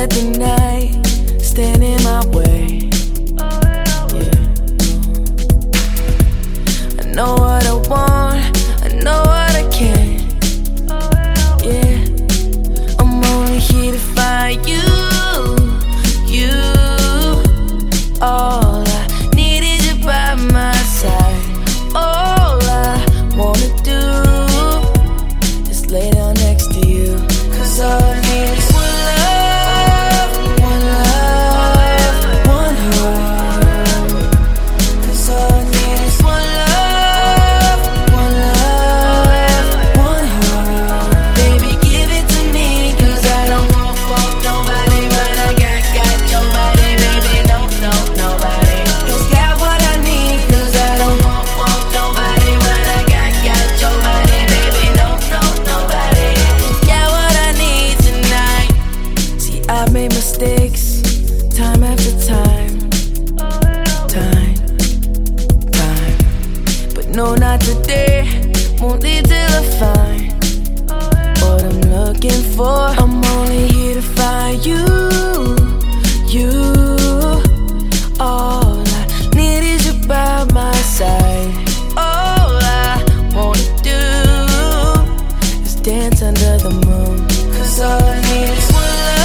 let the night stand in my way. Yeah. I know what I want. mistakes time after time, time, time. But no, not today. Won't leave till I find what I'm looking for. I'm only here to find you, you. All I need is you by my side. All I wanna do is dance under the moon. Cause all I need is one.